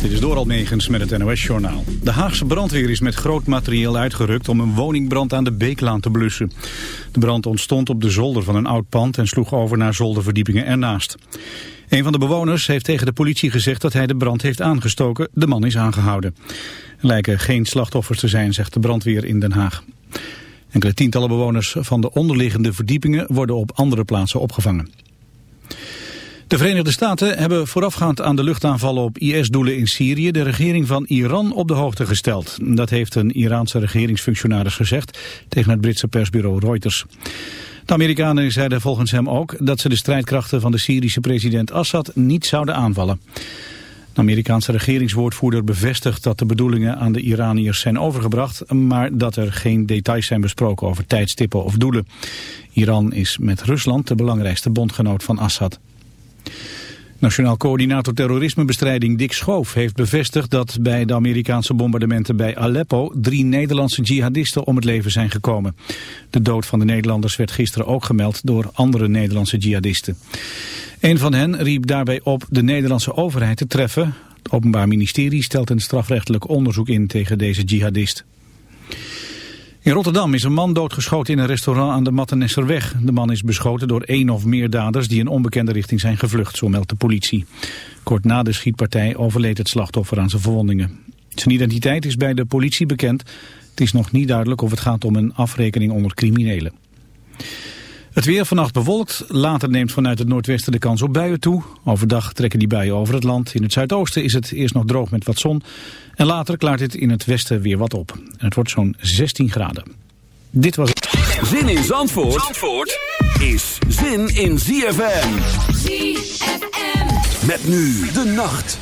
Dit is door Almegens met het NOS-journaal. De Haagse brandweer is met groot materieel uitgerukt om een woningbrand aan de Beeklaan te blussen. De brand ontstond op de zolder van een oud pand en sloeg over naar zolderverdiepingen ernaast. Een van de bewoners heeft tegen de politie gezegd dat hij de brand heeft aangestoken. De man is aangehouden. Er lijken geen slachtoffers te zijn, zegt de brandweer in Den Haag. Enkele tientallen bewoners van de onderliggende verdiepingen worden op andere plaatsen opgevangen. De Verenigde Staten hebben voorafgaand aan de luchtaanvallen op IS-doelen in Syrië de regering van Iran op de hoogte gesteld. Dat heeft een Iraanse regeringsfunctionaris gezegd tegen het Britse persbureau Reuters. De Amerikanen zeiden volgens hem ook dat ze de strijdkrachten van de Syrische president Assad niet zouden aanvallen. De Amerikaanse regeringswoordvoerder bevestigt dat de bedoelingen aan de Iraniërs zijn overgebracht, maar dat er geen details zijn besproken over tijdstippen of doelen. Iran is met Rusland de belangrijkste bondgenoot van Assad. Nationaal coördinator terrorismebestrijding Dick Schoof heeft bevestigd dat bij de Amerikaanse bombardementen bij Aleppo drie Nederlandse jihadisten om het leven zijn gekomen. De dood van de Nederlanders werd gisteren ook gemeld door andere Nederlandse jihadisten. Een van hen riep daarbij op de Nederlandse overheid te treffen. Het Openbaar Ministerie stelt een strafrechtelijk onderzoek in tegen deze jihadist. In Rotterdam is een man doodgeschoten in een restaurant aan de Mattenesserweg. De man is beschoten door één of meer daders die in onbekende richting zijn gevlucht, zo meldt de politie. Kort na de schietpartij overleed het slachtoffer aan zijn verwondingen. Zijn identiteit is bij de politie bekend. Het is nog niet duidelijk of het gaat om een afrekening onder criminelen. Het weer vannacht bewolkt. Later neemt vanuit het noordwesten de kans op buien toe. Overdag trekken die buien over het land. In het zuidoosten is het eerst nog droog met wat zon. En later klaart het in het westen weer wat op. En het wordt zo'n 16 graden. Dit was het. Zin in Zandvoort, Zandvoort is zin in ZFM. ZFM. Met nu de nacht.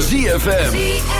ZFM. in a